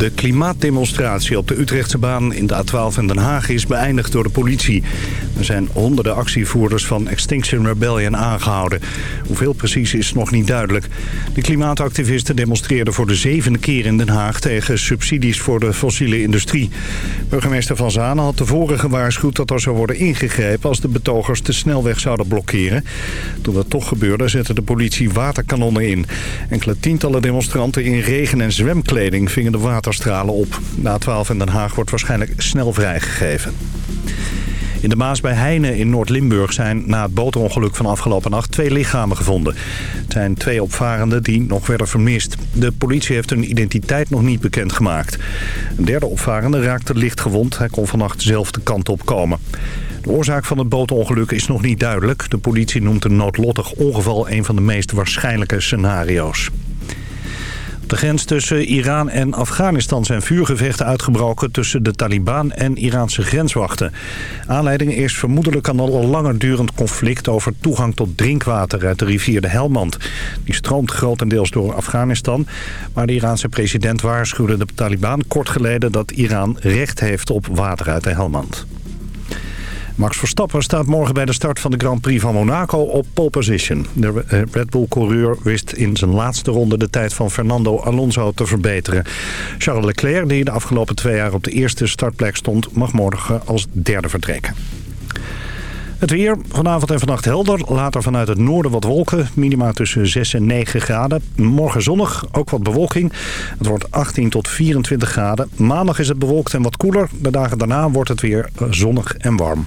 De klimaatdemonstratie op de Utrechtse baan in de A12 in Den Haag is beëindigd door de politie. Er zijn honderden actievoerders van Extinction Rebellion aangehouden. Hoeveel precies is nog niet duidelijk. De klimaatactivisten demonstreerden voor de zevende keer in Den Haag... tegen subsidies voor de fossiele industrie. Burgemeester Van Zanen had tevoren gewaarschuwd dat er zou worden ingegrepen... als de betogers de snelweg zouden blokkeren. Toen dat toch gebeurde zette de politie waterkanonnen in. Enkele tientallen demonstranten in regen- en zwemkleding vingen de op. De A12 in Den Haag wordt waarschijnlijk snel vrijgegeven. In de Maas bij Heine in Noord-Limburg zijn na het bootongeluk van afgelopen nacht twee lichamen gevonden. Het zijn twee opvarenden die nog werden vermist. De politie heeft hun identiteit nog niet bekendgemaakt. Een derde opvarende raakte licht gewond. Hij kon vannacht zelf de kant op komen. De oorzaak van het bootongeluk is nog niet duidelijk. De politie noemt een noodlottig ongeval een van de meest waarschijnlijke scenario's. De grens tussen Iran en Afghanistan zijn vuurgevechten uitgebroken tussen de Taliban en Iraanse grenswachten. Aanleiding is vermoedelijk een al langer durend conflict over toegang tot drinkwater uit de rivier de Helmand. Die stroomt grotendeels door Afghanistan, maar de Iraanse president waarschuwde de Taliban kort geleden dat Iran recht heeft op water uit de Helmand. Max Verstappen staat morgen bij de start van de Grand Prix van Monaco op pole position. De Red Bull-coureur wist in zijn laatste ronde de tijd van Fernando Alonso te verbeteren. Charles Leclerc, die de afgelopen twee jaar op de eerste startplek stond, mag morgen als derde vertrekken. Het weer, vanavond en vannacht helder. Later vanuit het noorden wat wolken. Minima tussen 6 en 9 graden. Morgen zonnig, ook wat bewolking. Het wordt 18 tot 24 graden. Maandag is het bewolkt en wat koeler. De dagen daarna wordt het weer zonnig en warm.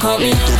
call me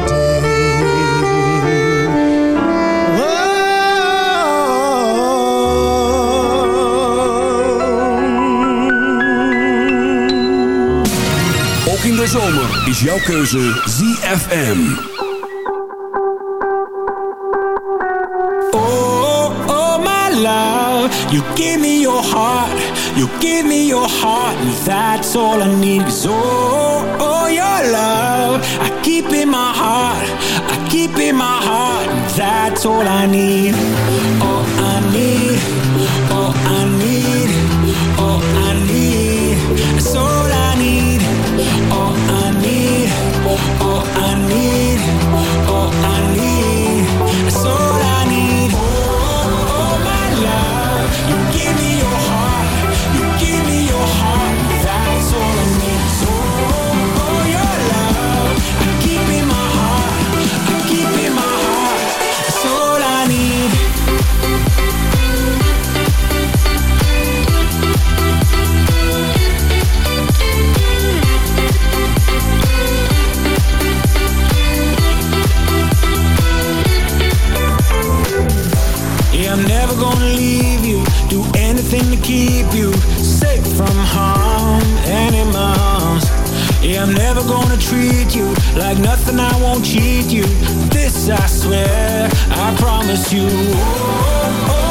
keuze ZFM. Oh, oh my love, you give me your heart, you give me your heart, that's all I need. Cause oh, oh your love, I keep in my heart, I keep in my heart, that's all I need. All I need, all I anything to keep you safe from harm arms. Yeah, I'm never gonna treat you like nothing. I won't cheat you. This I swear, I promise you. Oh, oh my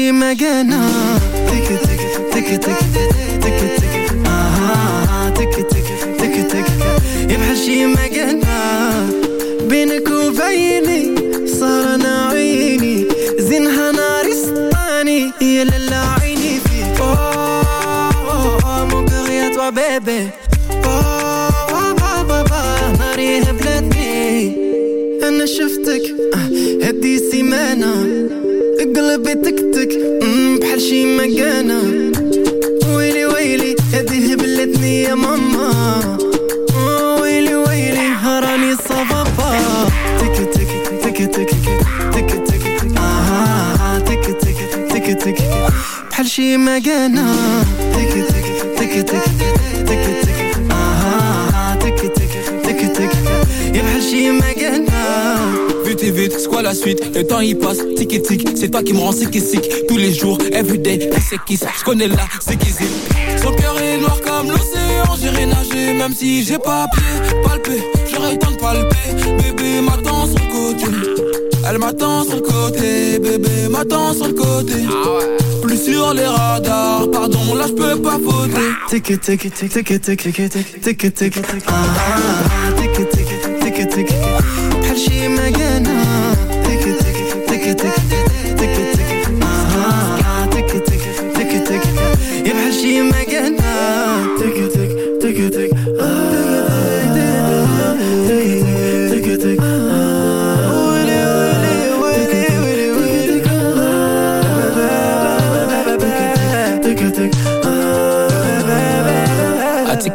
तेरी मैं تك تك تك تك تك. तिक آها آه، تك تك تك تك. يبحر شي ما Vite et vite, c'est quoi la suite? Le temps il passe, tic et c'est toi qui me rends sick et sick. Tous les jours, everyday, c'est qui Je connais là, c'est qui c'est. Son cœur est noir comme l'océan, j'irai nager Même si j'ai pas pied, palpé, j'aurais le temps de palper. Bébé m'attend sur le côté. Elle m'attend sur le côté, bébé m'attend sur le côté. Ah sur les radars, pardon, là je peux pas voter. Tic tic tic tic tic tic tic tic tic tic ah tic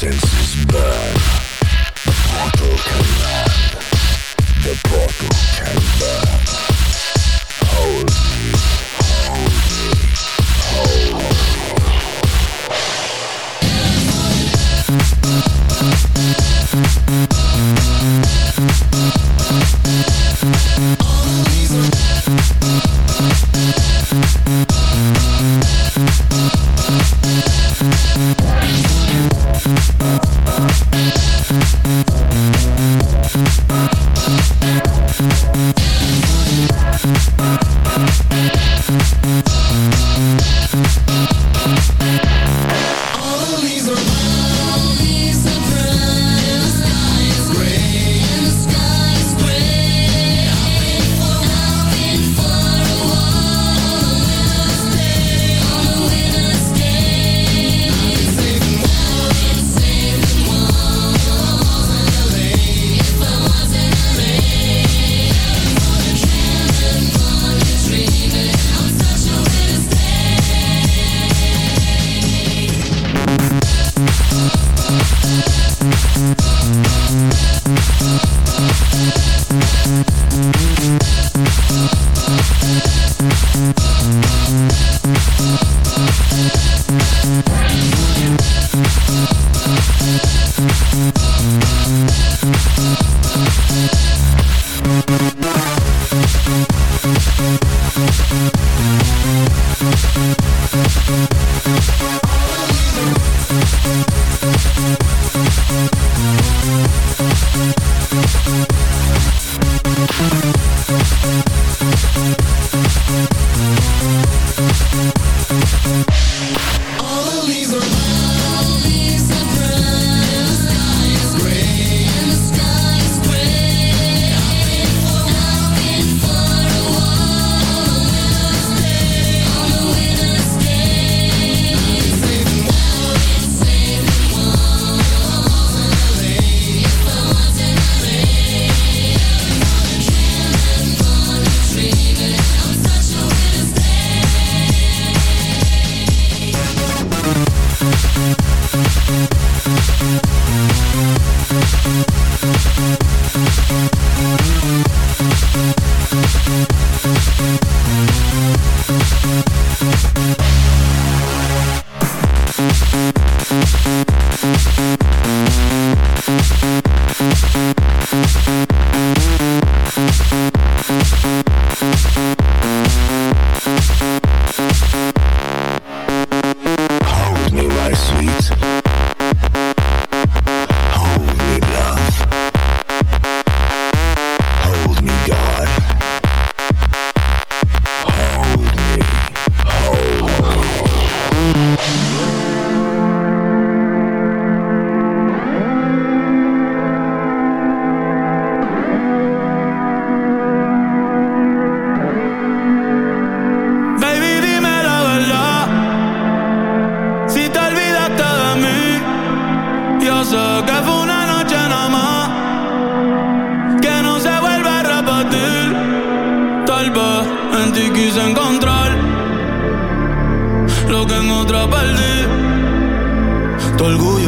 Senses burn.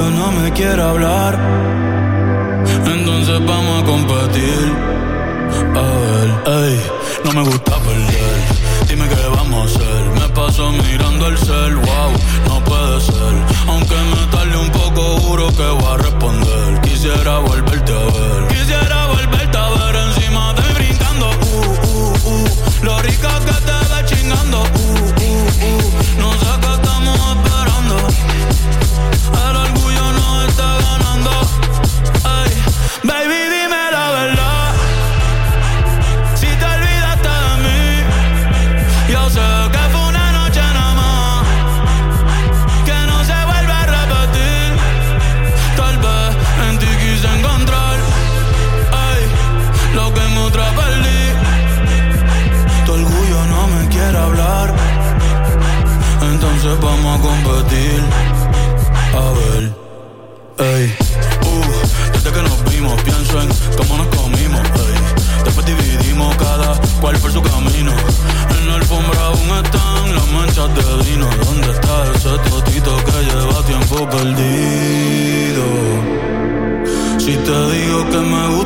Orgullo no me quiere hablar. Entonces vamos a competir. A ver, ey, no me gusta perder. Dime qué vamos a hacer. Me paso mirando el cel, wow, no puede ser. Aunque me tarde un poco, juro que voy a responder. Quisiera volverte a ver. Quisiera volverte a ver encima de brincando. Uh, uh, uh. Lo rica que te ves chingando. Uh,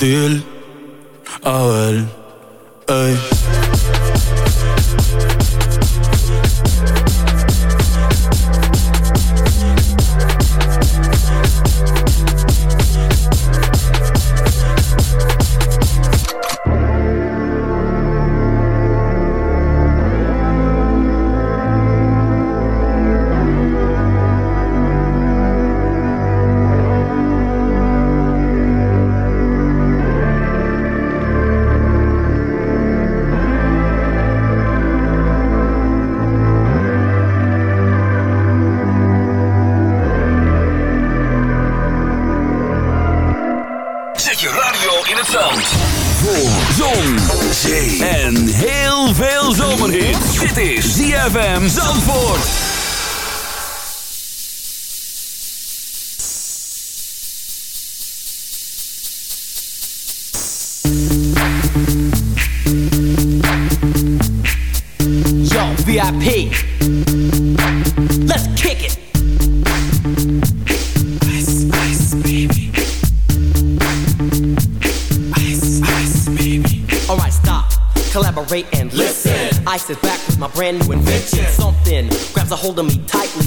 deal And listen. I sit back with my brand new invention. Something grabs a hold of me tightly.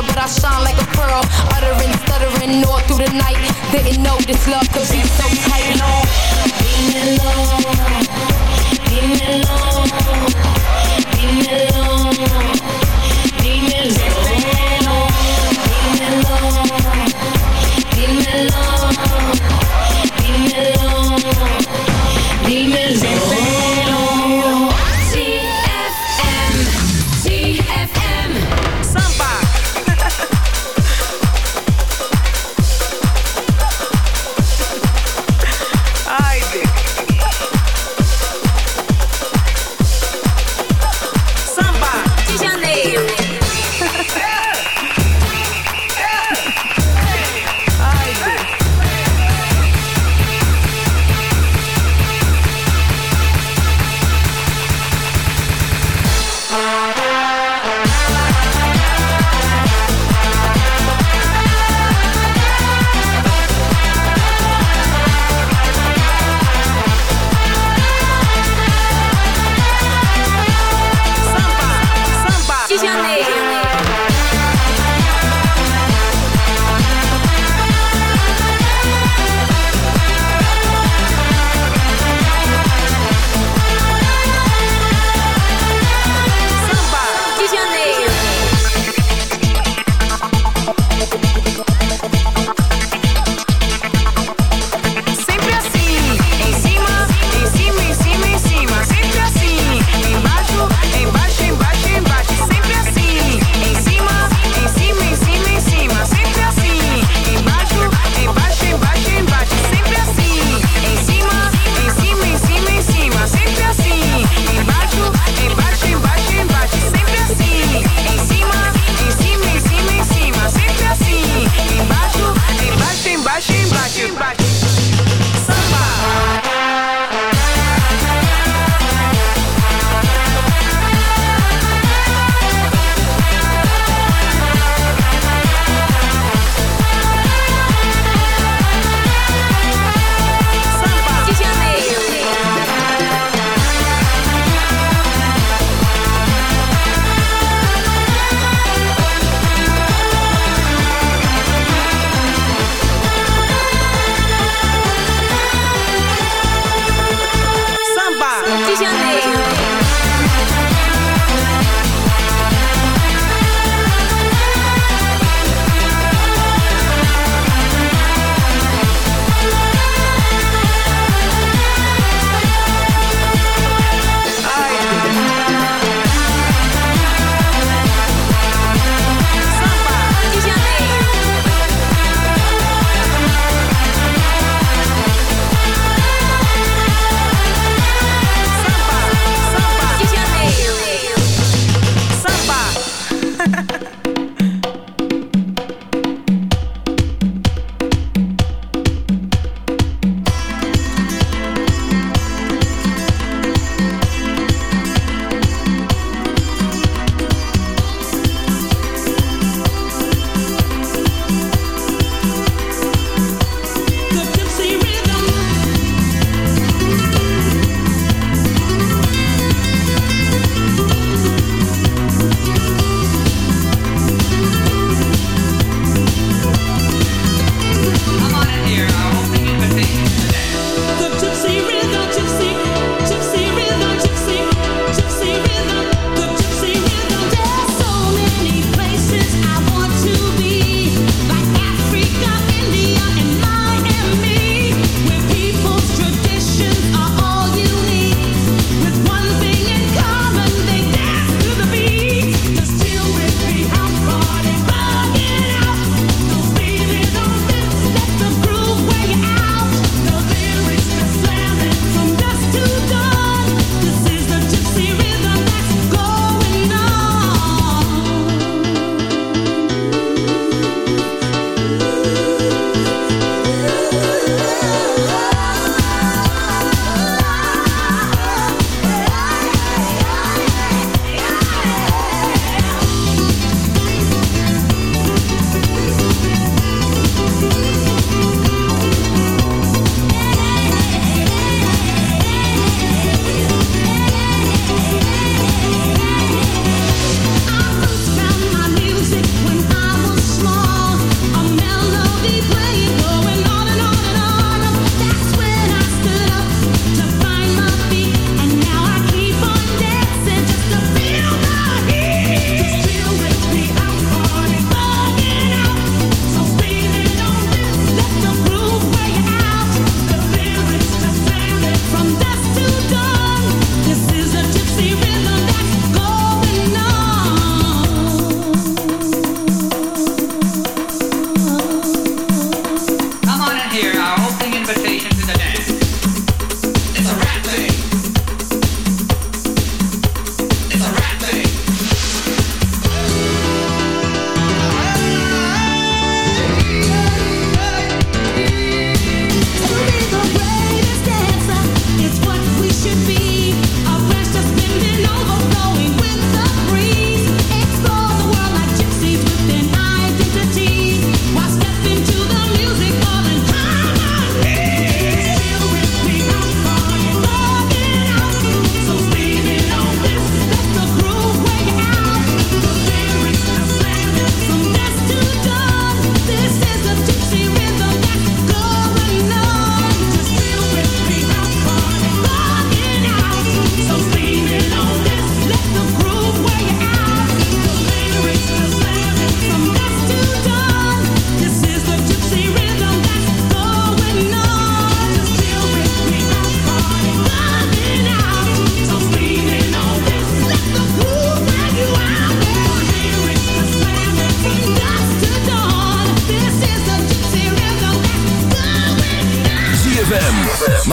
butter, but I shine like a pearl. Uttering, stuttering all through the night. Didn't know this love could be so tight. Being in love.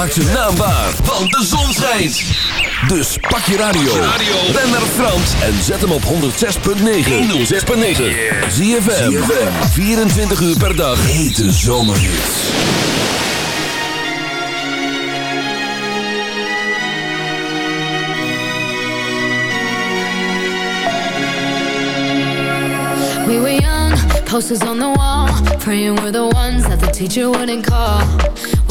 Zijn naam waar, want de zon schijnt. Dus pak je radio, ren naar Frans en zet hem op 106.9. 106.9. Zie je 24 uur per dag. Hete zomerhits. We were young, posters on the wall, praying we're the ones that the teacher wouldn't call.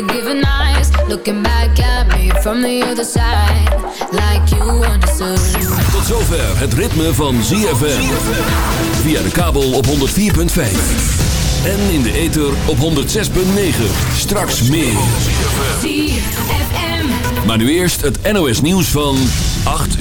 Forgiving eyes, looking back at me from the other side, like you understood. Tot zover het ritme van ZFM. Via de kabel op 104.5. En in de ether op 106.9. Straks meer. ZFM. Maar nu eerst het NOS nieuws van 8 uur.